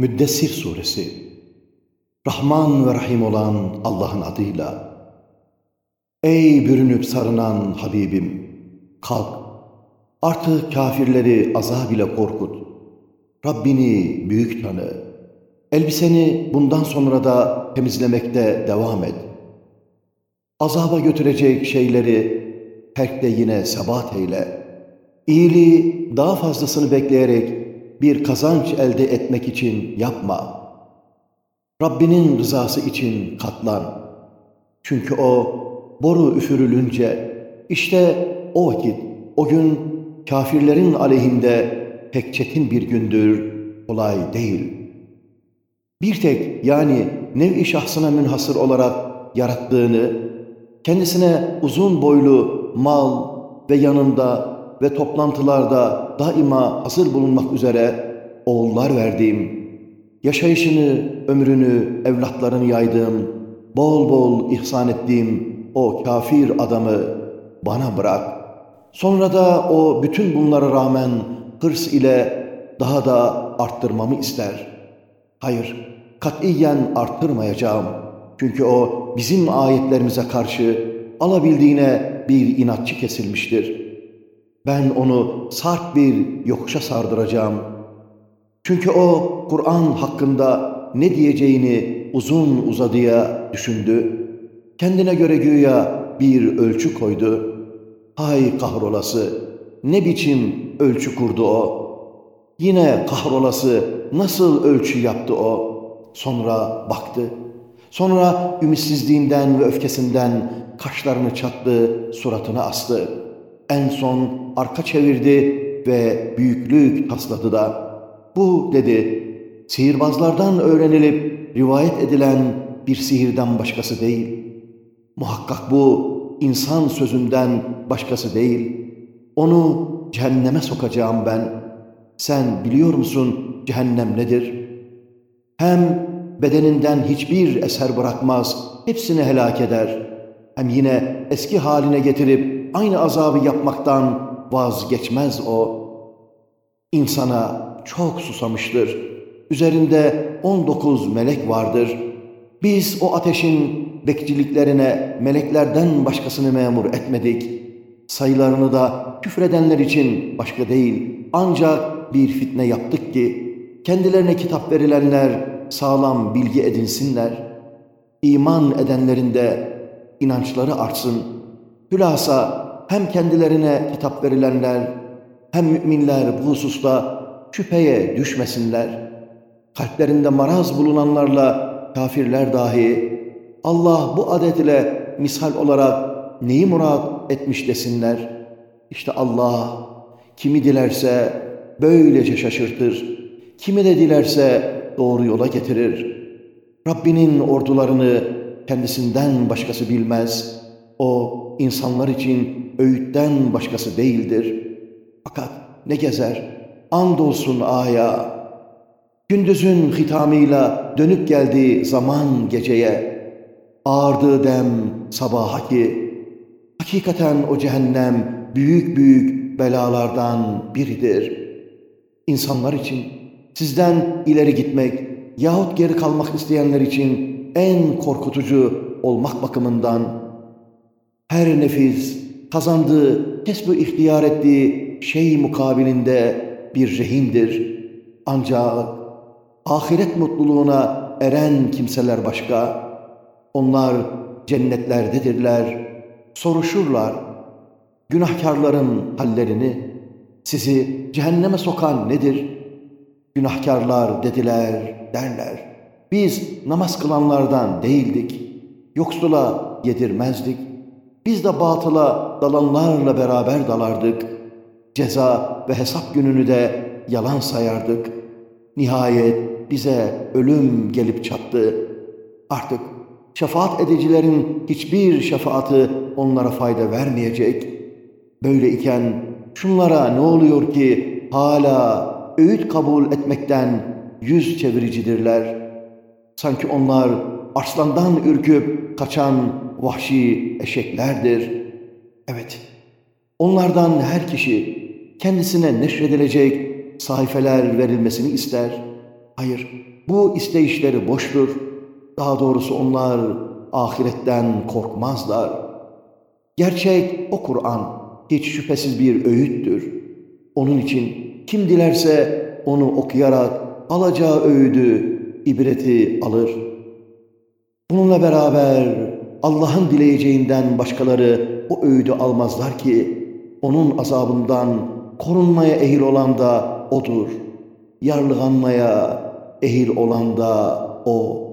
Müddessir Suresi Rahman ve Rahim olan Allah'ın adıyla Ey bürünüp sarınan Habibim! Kalk! Artık kafirleri azab ile korkut. Rabbini büyük tanı. Elbiseni bundan sonra da temizlemekte devam et. Azaba götürecek şeyleri terkte yine sebat eyle. İyiliği daha fazlasını bekleyerek bir kazanç elde etmek için yapma. Rabbinin rızası için katlan. Çünkü o boru üfürülünce işte o vakit, o gün kafirlerin aleyhinde pek çetin bir gündür, kolay değil. Bir tek yani nev-i şahsına münhasır olarak yarattığını, kendisine uzun boylu mal ve yanında ve toplantılarda daima hazır bulunmak üzere oğullar verdiğim, yaşayışını, ömrünü, evlatlarını yaydığım, bol bol ihsan ettiğim o kafir adamı bana bırak. Sonra da o bütün bunlara rağmen hırs ile daha da arttırmamı ister. Hayır, katiyen arttırmayacağım. Çünkü o bizim ayetlerimize karşı alabildiğine bir inatçı kesilmiştir.'' Ben onu sarp bir yokuşa sardıracağım. Çünkü o Kur'an hakkında ne diyeceğini uzun uzadıya düşündü. Kendine göre güya bir ölçü koydu. Hay kahrolası! Ne biçim ölçü kurdu o? Yine kahrolası nasıl ölçü yaptı o? Sonra baktı. Sonra ümitsizliğinden ve öfkesinden kaşlarını çattı, suratını astı. En son arka çevirdi ve büyüklük tasladı da. Bu dedi, sihirbazlardan öğrenilip rivayet edilen bir sihirden başkası değil. Muhakkak bu insan sözünden başkası değil. Onu cehenneme sokacağım ben. Sen biliyor musun cehennem nedir? Hem bedeninden hiçbir eser bırakmaz, hepsini helak eder. Hem yine eski haline getirip aynı azabı yapmaktan vazgeçmez o. İnsana çok susamıştır. Üzerinde on dokuz melek vardır. Biz o ateşin bekçiliklerine meleklerden başkasını memur etmedik. Sayılarını da küfredenler için başka değil, ancak bir fitne yaptık ki, kendilerine kitap verilenler sağlam bilgi edinsinler. İman edenlerin de inançları artsın. Hülasa hem kendilerine kitap verilenler hem müminler bu hususta şüpheye düşmesinler. Kalplerinde maraz bulunanlarla kafirler dahi Allah bu adet ile misal olarak neyi murat etmiş desinler. İşte Allah kimi dilerse böylece şaşırtır, kimi de dilerse doğru yola getirir. Rabbinin ordularını kendisinden başkası bilmez. O insanlar için öğütten başkası değildir. Fakat ne gezer? Andolsun aya. Gündüzün hitamıyla dönüp geldiği zaman geceye, ağırdığı dem sabaha ki, hakikaten o cehennem büyük büyük belalardan biridir. İnsanlar için sizden ileri gitmek yahut geri kalmak isteyenler için en korkutucu olmak bakımından her nefis kazandığı, kesbü ihtiyar ettiği şey mukabilinde bir rehindir. Ancak ahiret mutluluğuna eren kimseler başka. Onlar cennetlerdedirler, soruşurlar. Günahkarların hallerini, sizi cehenneme sokan nedir? Günahkarlar dediler, derler. Biz namaz kılanlardan değildik, yoksula yedirmezdik, biz de batıla dalanlarla beraber dalardık. Ceza ve hesap gününü de yalan sayardık. Nihayet bize ölüm gelip çattı. Artık şefaat edicilerin hiçbir şefaati onlara fayda vermeyecek. Böyle iken şunlara ne oluyor ki hala öğüt kabul etmekten yüz çeviricidirler. Sanki onlar arslandan ürküp kaçan vahşi eşeklerdir. Evet, onlardan her kişi kendisine neşredilecek sayfeler verilmesini ister. Hayır, bu isteyişleri boştur. Daha doğrusu onlar ahiretten korkmazlar. Gerçek o Kur'an hiç şüphesiz bir öğüttür. Onun için kim dilerse onu okuyarak alacağı öğüdü, ibreti alır. Bununla beraber Allah'ın dileyeceğinden başkaları o öğüdü almazlar ki onun azabından korunmaya ehil olan da O'dur. Yarlıganmaya ehil olan da O.